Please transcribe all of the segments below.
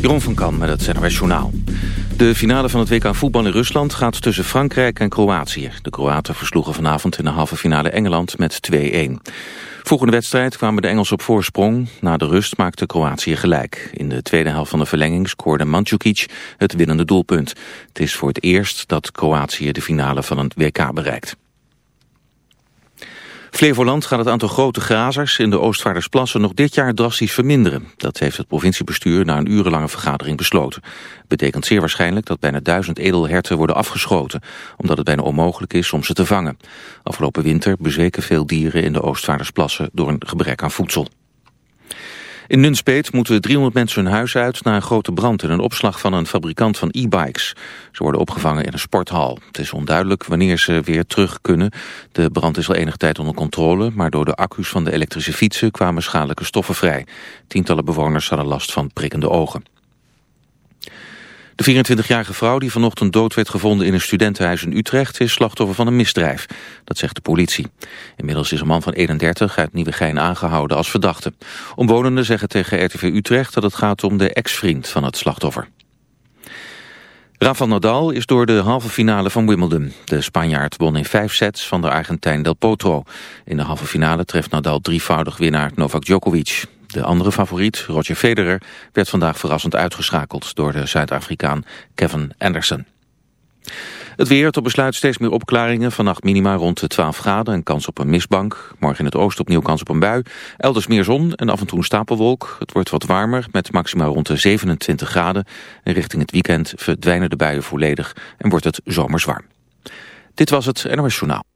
Jeroen van Kan met het NOS Journaal. De finale van het WK voetbal in Rusland gaat tussen Frankrijk en Kroatië. De Kroaten versloegen vanavond in de halve finale Engeland met 2-1. Volgende wedstrijd kwamen de Engelsen op voorsprong. Na de rust maakte Kroatië gelijk. In de tweede helft van de verlenging scoorde Mandzukic het winnende doelpunt. Het is voor het eerst dat Kroatië de finale van het WK bereikt. Flevoland gaat het aantal grote grazers in de Oostvaardersplassen nog dit jaar drastisch verminderen. Dat heeft het provinciebestuur na een urenlange vergadering besloten. Het betekent zeer waarschijnlijk dat bijna duizend edelherten worden afgeschoten, omdat het bijna onmogelijk is om ze te vangen. Afgelopen winter bezweken veel dieren in de Oostvaardersplassen door een gebrek aan voedsel. In Nunspeet moeten 300 mensen hun huis uit na een grote brand in een opslag van een fabrikant van e-bikes. Ze worden opgevangen in een sporthal. Het is onduidelijk wanneer ze weer terug kunnen. De brand is al enige tijd onder controle, maar door de accu's van de elektrische fietsen kwamen schadelijke stoffen vrij. Tientallen bewoners hadden last van prikkende ogen. De 24-jarige vrouw die vanochtend dood werd gevonden in een studentenhuis in Utrecht is slachtoffer van een misdrijf. Dat zegt de politie. Inmiddels is een man van 31 uit Nieuwegein aangehouden als verdachte. Omwonenden zeggen tegen RTV Utrecht dat het gaat om de ex-vriend van het slachtoffer. Rafael Nadal is door de halve finale van Wimbledon. De Spanjaard won in vijf sets van de Argentijn Del Potro. In de halve finale treft Nadal drievoudig winnaar Novak Djokovic. De andere favoriet, Roger Federer, werd vandaag verrassend uitgeschakeld door de Zuid-Afrikaan Kevin Anderson. Het weer tot besluit steeds meer opklaringen. Vannacht minima rond de 12 graden en kans op een mistbank. Morgen in het oosten opnieuw kans op een bui. Elders meer zon en af en toe een stapelwolk. Het wordt wat warmer met maxima rond de 27 graden. En richting het weekend verdwijnen de buien volledig en wordt het zomers warm. Dit was het NOS Journaal.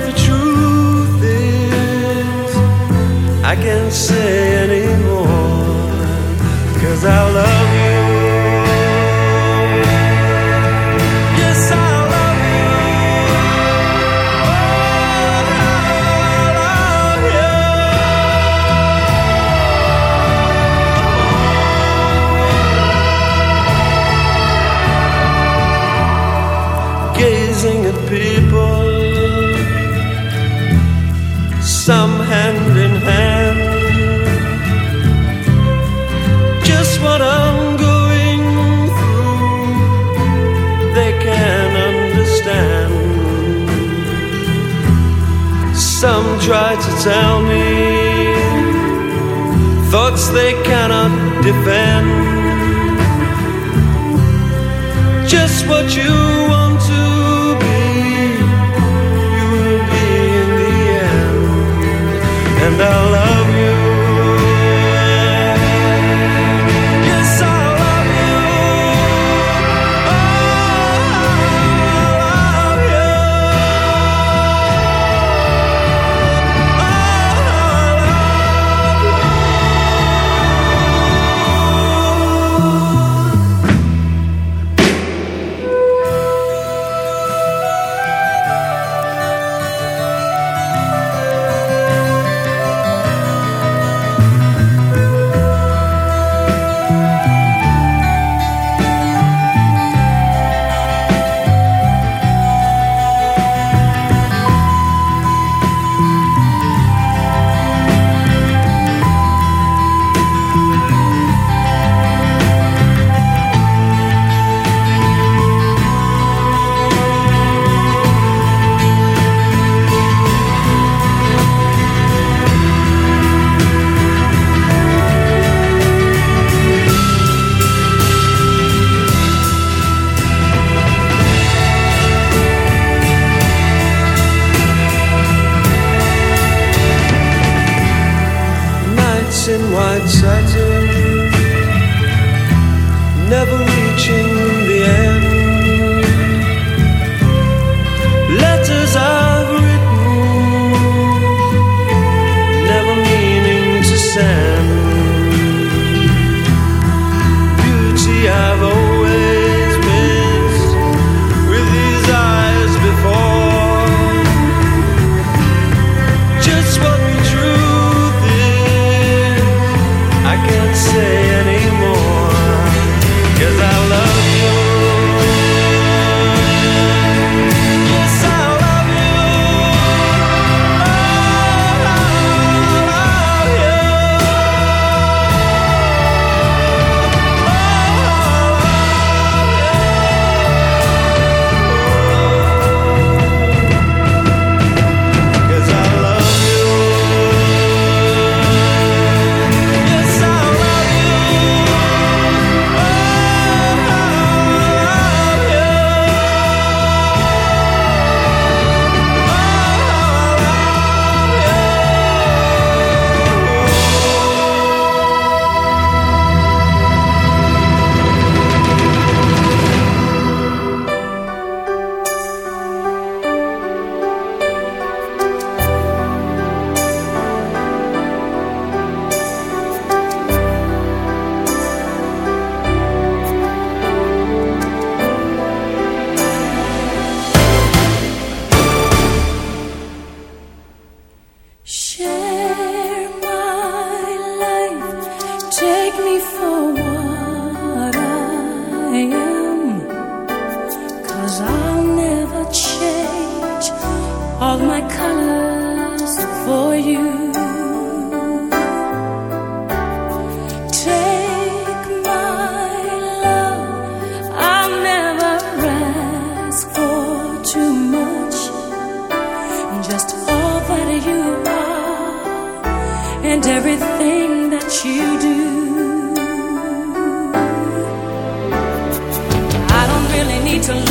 can say anymore. Cause I love you. tell me thoughts they cannot defend. Just what you want.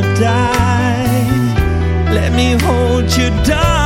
never die. Let me hold you, darling.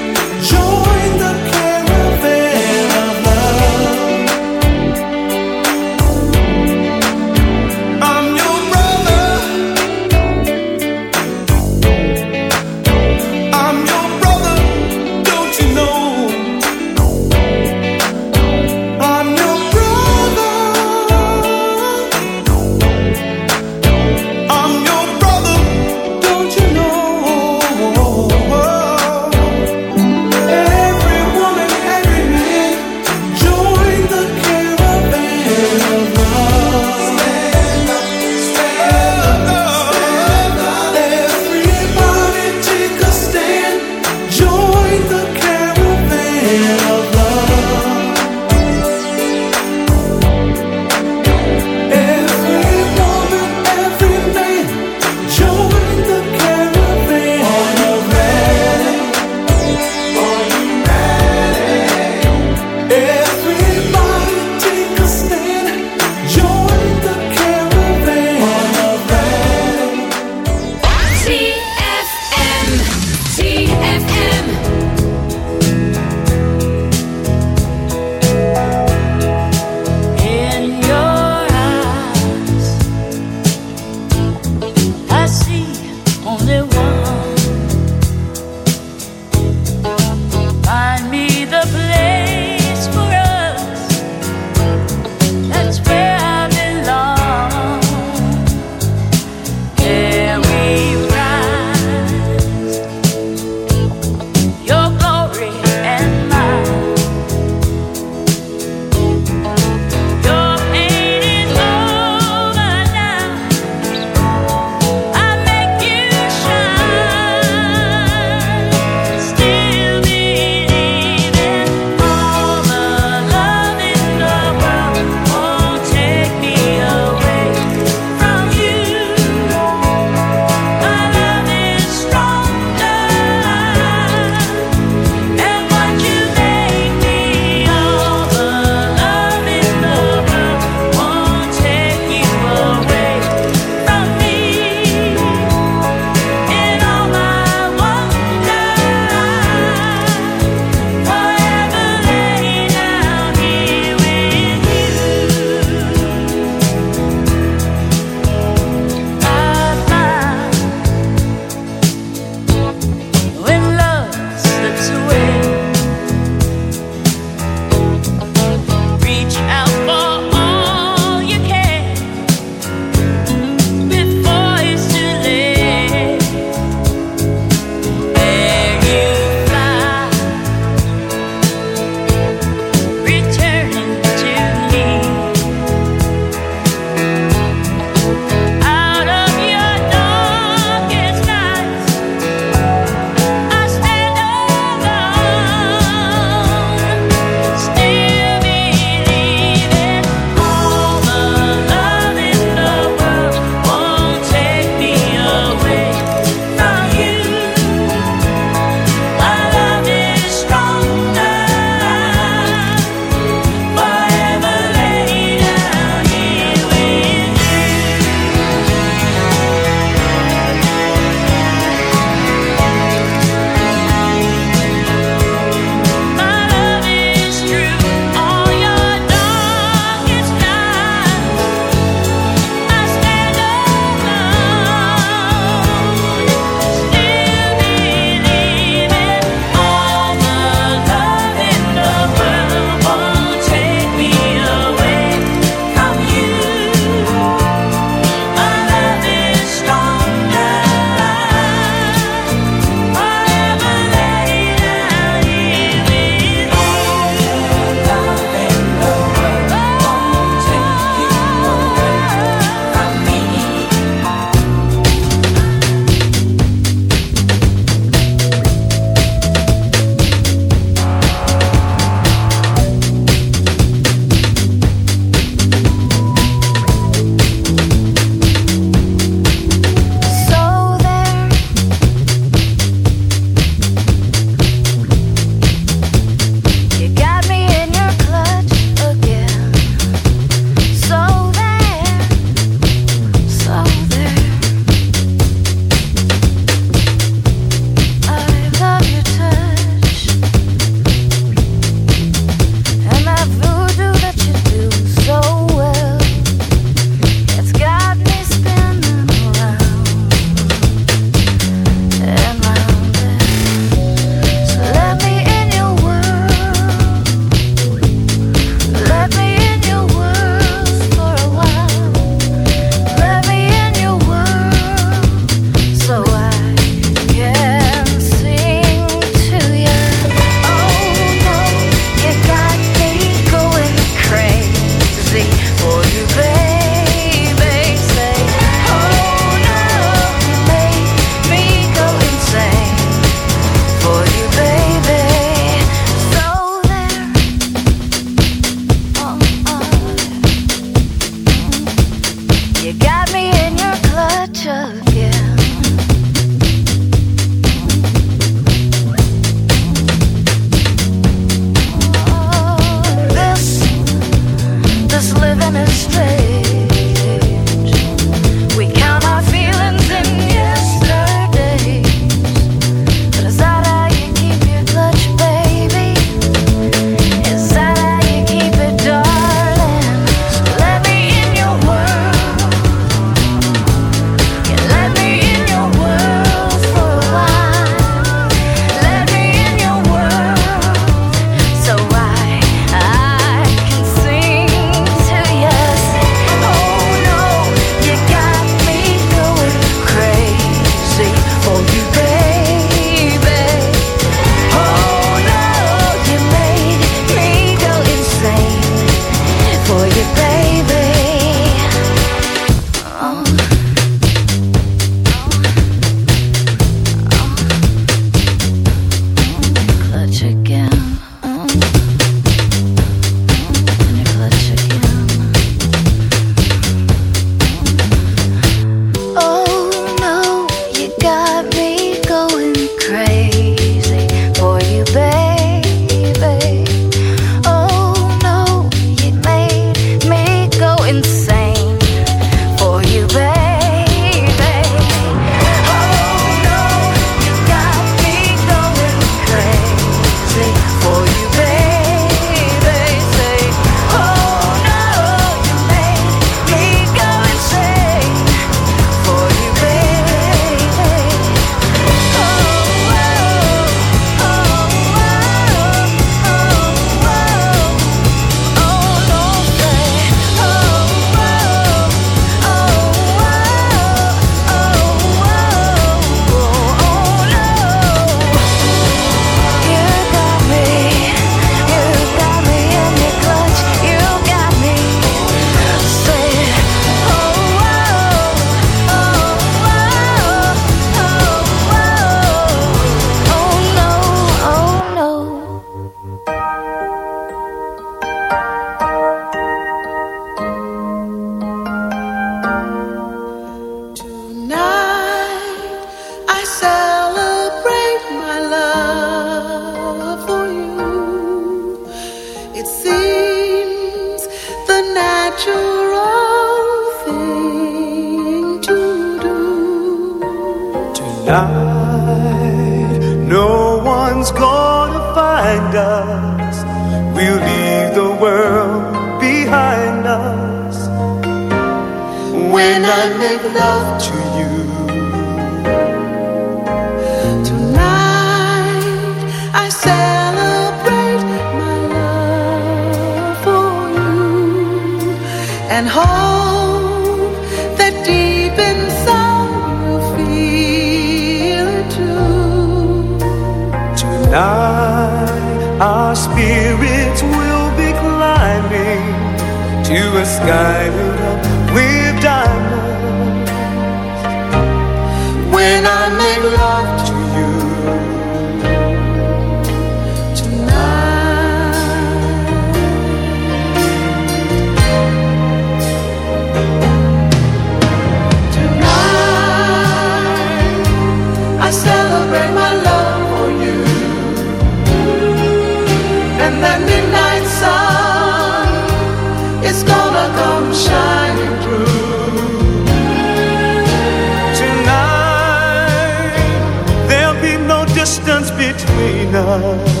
enough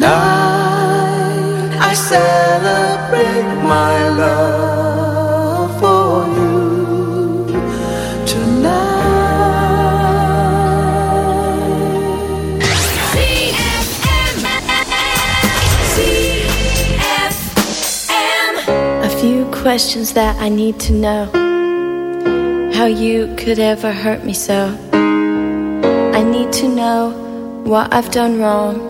Tonight I celebrate my love for you. Tonight. C-F-M. A few questions that I need to know. How you could ever hurt me so. I need to know what I've done wrong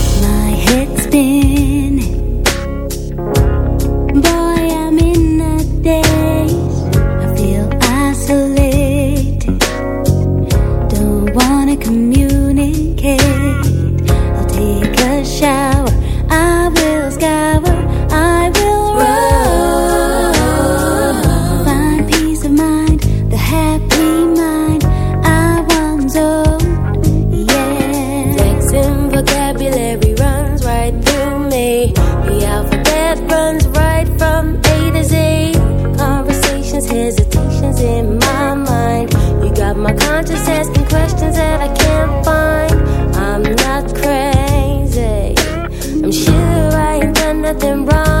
nothing wrong.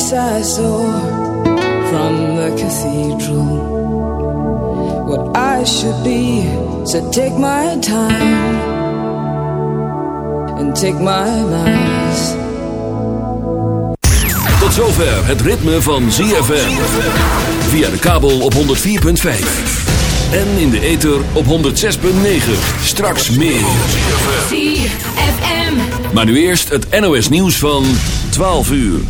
Yes, I saw from the cathedral what I should be. So take my time and take my lies. Tot zover het ritme van ZFM. Via de kabel op 104.5. En in de ether op 106.9. Straks meer. ZFM. Maar nu eerst het NOS nieuws van 12 uur.